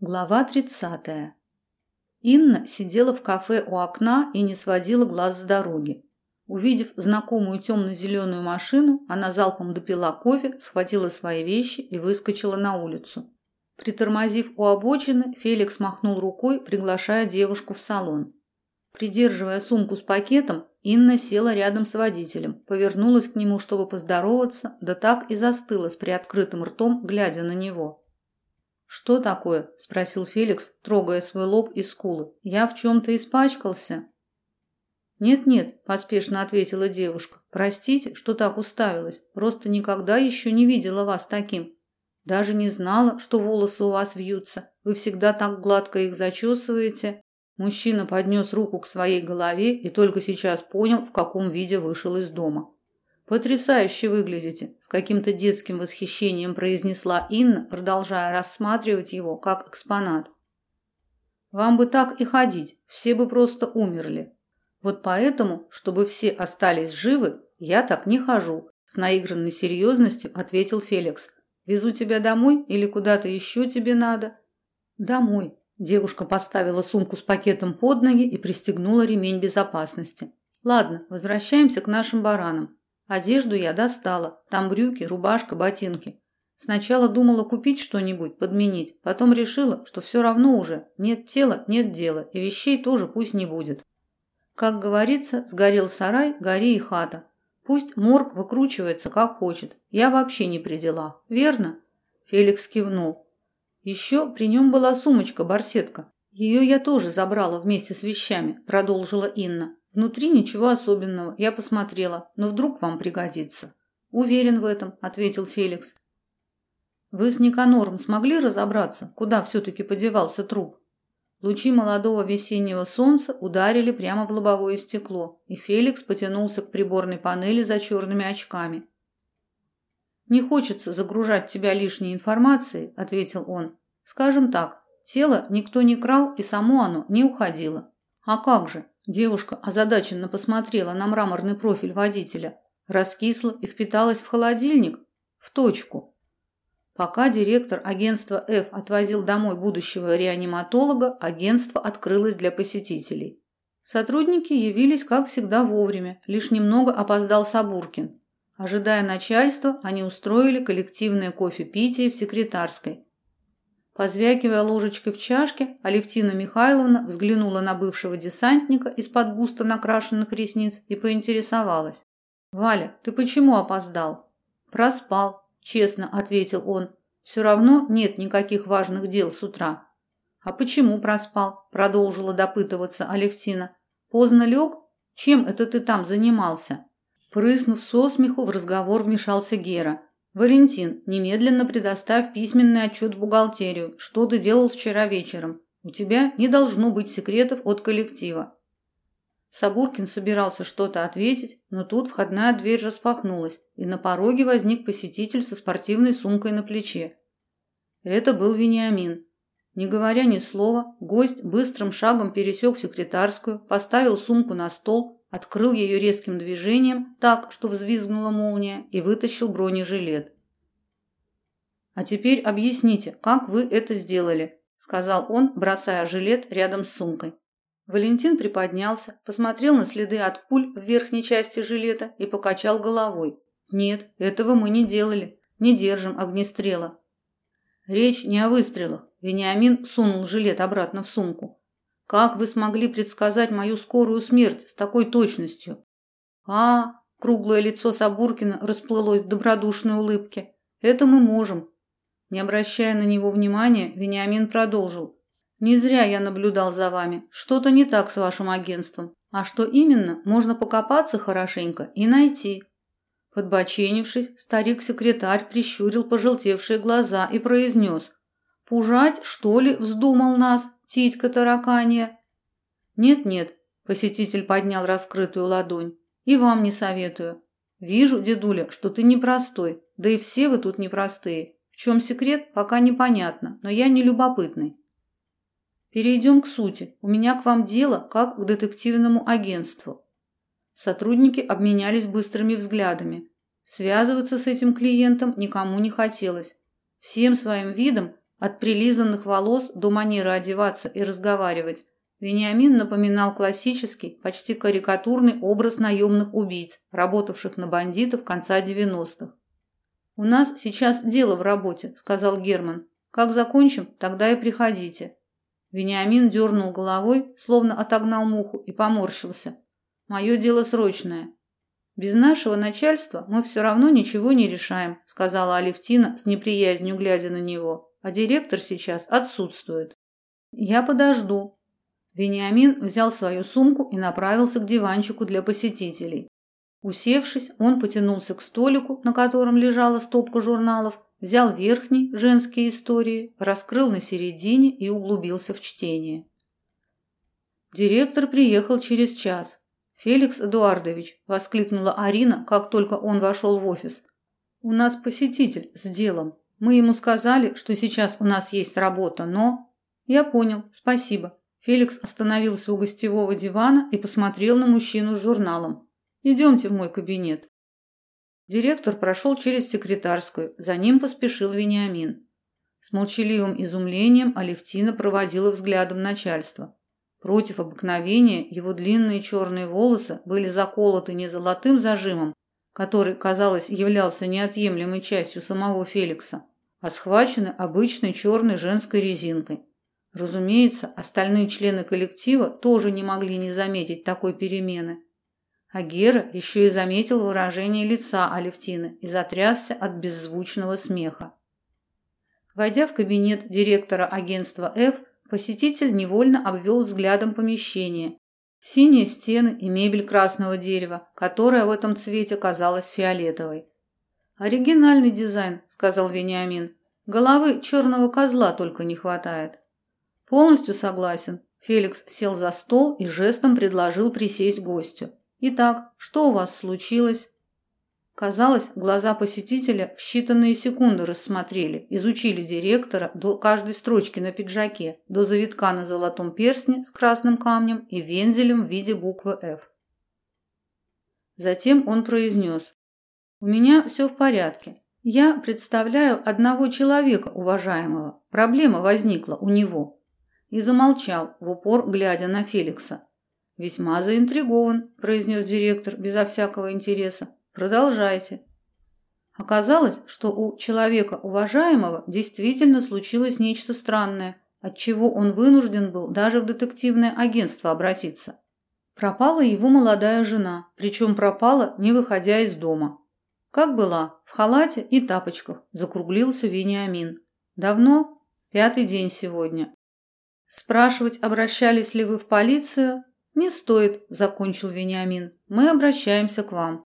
Глава 30. Инна сидела в кафе у окна и не сводила глаз с дороги. Увидев знакомую темно-зеленую машину, она залпом допила кофе, схватила свои вещи и выскочила на улицу. Притормозив у обочины, Феликс махнул рукой, приглашая девушку в салон. Придерживая сумку с пакетом, Инна села рядом с водителем, повернулась к нему, чтобы поздороваться, да так и застыла с приоткрытым ртом, глядя на него. «Что такое?» – спросил Феликс, трогая свой лоб и скулы. «Я в чем-то испачкался?» «Нет-нет», – поспешно ответила девушка. «Простите, что так уставилась. Просто никогда еще не видела вас таким. Даже не знала, что волосы у вас вьются. Вы всегда так гладко их зачесываете». Мужчина поднес руку к своей голове и только сейчас понял, в каком виде вышел из дома. Потрясающе выглядите, с каким-то детским восхищением произнесла Инна, продолжая рассматривать его как экспонат. Вам бы так и ходить, все бы просто умерли. Вот поэтому, чтобы все остались живы, я так не хожу, с наигранной серьезностью ответил Феликс. Везу тебя домой или куда-то еще тебе надо? Домой. Девушка поставила сумку с пакетом под ноги и пристегнула ремень безопасности. Ладно, возвращаемся к нашим баранам. Одежду я достала. Там брюки, рубашка, ботинки. Сначала думала купить что-нибудь, подменить. Потом решила, что все равно уже. Нет тела, нет дела. И вещей тоже пусть не будет. Как говорится, сгорел сарай, гори и хата. Пусть морг выкручивается как хочет. Я вообще не при делах. Верно? Феликс кивнул. Еще при нем была сумочка-барсетка. Ее я тоже забрала вместе с вещами, продолжила Инна. Внутри ничего особенного, я посмотрела, но вдруг вам пригодится. Уверен в этом, ответил Феликс. Вы с Никанором смогли разобраться, куда все таки подевался труп? Лучи молодого весеннего солнца ударили прямо в лобовое стекло, и Феликс потянулся к приборной панели за черными очками. Не хочется загружать тебя лишней информацией, ответил он. Скажем так, тело никто не крал, и само оно не уходило. А как же? Девушка озадаченно посмотрела на мраморный профиль водителя, раскисла и впиталась в холодильник, в точку. Пока директор агентства F отвозил домой будущего реаниматолога, агентство открылось для посетителей. Сотрудники явились, как всегда, вовремя, лишь немного опоздал Сабуркин. Ожидая начальства, они устроили коллективное кофе-питие в секретарской, Позвякивая ложечкой в чашке, Алевтина Михайловна взглянула на бывшего десантника из-под густо накрашенных ресниц и поинтересовалась. «Валя, ты почему опоздал?» «Проспал», – честно ответил он. «Все равно нет никаких важных дел с утра». «А почему проспал?» – продолжила допытываться Алевтина. «Поздно лег? Чем это ты там занимался?» Прыснув со смеху, в разговор вмешался Гера – Валентин, немедленно предоставь письменный отчет в бухгалтерию. Что ты делал вчера вечером? У тебя не должно быть секретов от коллектива. Сабуркин собирался что-то ответить, но тут входная дверь распахнулась, и на пороге возник посетитель со спортивной сумкой на плече. Это был Вениамин. Не говоря ни слова, гость быстрым шагом пересек секретарскую, поставил сумку на стол, открыл ее резким движением так, что взвизгнула молния, и вытащил бронежилет. «А теперь объясните, как вы это сделали?» – сказал он, бросая жилет рядом с сумкой. Валентин приподнялся, посмотрел на следы от пуль в верхней части жилета и покачал головой. «Нет, этого мы не делали. Не держим огнестрела». Речь не о выстрелах. Вениамин сунул жилет обратно в сумку. Как вы смогли предсказать мою скорую смерть с такой точностью? А, круглое лицо Сабуркина расплылось в добродушной улыбке. Это мы можем. Не обращая на него внимания, Вениамин продолжил: Не зря я наблюдал за вами. Что-то не так с вашим агентством. А что именно, можно покопаться хорошенько и найти. Подбоченившись, старик-секретарь прищурил пожелтевшие глаза и произнес. «Пужать, что ли, вздумал нас?» Титька тараканья. Нет-нет, посетитель поднял раскрытую ладонь. И вам не советую. Вижу, дедуля, что ты непростой, да и все вы тут непростые. В чем секрет, пока непонятно, но я не любопытный. Перейдем к сути. У меня к вам дело, как к детективному агентству. Сотрудники обменялись быстрыми взглядами. Связываться с этим клиентом никому не хотелось. Всем своим видом От прилизанных волос до манеры одеваться и разговаривать Вениамин напоминал классический, почти карикатурный образ наемных убийц, работавших на бандитов конца 90-х. «У нас сейчас дело в работе», – сказал Герман. «Как закончим, тогда и приходите». Вениамин дернул головой, словно отогнал муху, и поморщился. «Мое дело срочное. Без нашего начальства мы все равно ничего не решаем», – сказала Алевтина с неприязнью, глядя на него. «А директор сейчас отсутствует». «Я подожду», Вениамин взял свою сумку и направился к диванчику для посетителей. Усевшись, он потянулся к столику, на котором лежала стопка журналов, взял верхний «Женские истории», раскрыл на середине и углубился в чтение. Директор приехал через час. «Феликс Эдуардович», – воскликнула Арина, как только он вошел в офис. «У нас посетитель с делом. Мы ему сказали, что сейчас у нас есть работа, но...» «Я понял, спасибо. Феликс остановился у гостевого дивана и посмотрел на мужчину с журналом. «Идемте в мой кабинет». Директор прошел через секретарскую, за ним поспешил Вениамин. С молчаливым изумлением Алевтина проводила взглядом начальства. Против обыкновения его длинные черные волосы были заколоты не золотым зажимом, который, казалось, являлся неотъемлемой частью самого Феликса, а схвачены обычной черной женской резинкой. Разумеется, остальные члены коллектива тоже не могли не заметить такой перемены. А Гера еще и заметил выражение лица Алевтины и затрясся от беззвучного смеха. Войдя в кабинет директора агентства F, посетитель невольно обвел взглядом помещение. Синие стены и мебель красного дерева, которая в этом цвете казалась фиолетовой. «Оригинальный дизайн», — сказал Вениамин. «Головы черного козла только не хватает». Полностью согласен. Феликс сел за стол и жестом предложил присесть гостю. Итак, что у вас случилось? Казалось, глаза посетителя в считанные секунды рассмотрели, изучили директора до каждой строчки на пиджаке, до завитка на золотом перстне с красным камнем и вензелем в виде буквы F. Затем он произнес. «У меня все в порядке. Я представляю одного человека, уважаемого. Проблема возникла у него и замолчал, в упор глядя на Феликса. «Весьма заинтригован», – произнес директор безо всякого интереса. «Продолжайте». Оказалось, что у человека уважаемого действительно случилось нечто странное, от чего он вынужден был даже в детективное агентство обратиться. Пропала его молодая жена, причем пропала, не выходя из дома. Как была, в халате и тапочках, закруглился Вениамин. Давно? Пятый день сегодня. Спрашивать, обращались ли вы в полицию, не стоит, закончил Вениамин. Мы обращаемся к вам.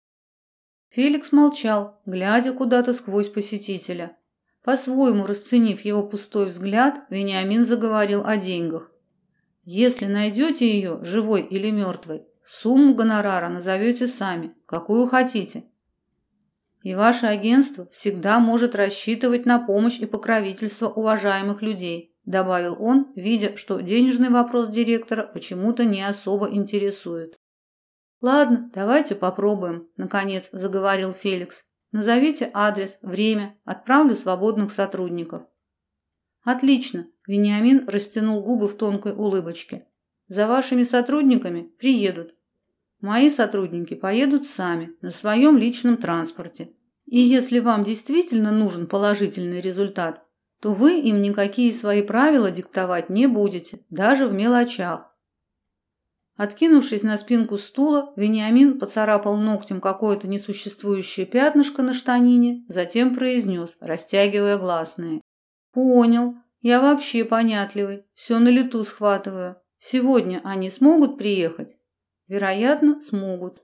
Феликс молчал, глядя куда-то сквозь посетителя. По-своему расценив его пустой взгляд, Вениамин заговорил о деньгах. Если найдете ее, живой или мертвой, сумму гонорара назовете сами, какую хотите. И ваше агентство всегда может рассчитывать на помощь и покровительство уважаемых людей добавил он, видя, что денежный вопрос директора почему-то не особо интересует. Ладно, давайте попробуем, наконец заговорил Феликс. Назовите адрес, время, отправлю свободных сотрудников. Отлично, Вениамин растянул губы в тонкой улыбочке. За вашими сотрудниками приедут. Мои сотрудники поедут сами на своем личном транспорте. И если вам действительно нужен положительный результат, то вы им никакие свои правила диктовать не будете, даже в мелочах. Откинувшись на спинку стула, Вениамин поцарапал ногтем какое-то несуществующее пятнышко на штанине, затем произнес, растягивая гласные. «Понял. Я вообще понятливый. Все на лету схватываю. Сегодня они смогут приехать?» «Вероятно, смогут.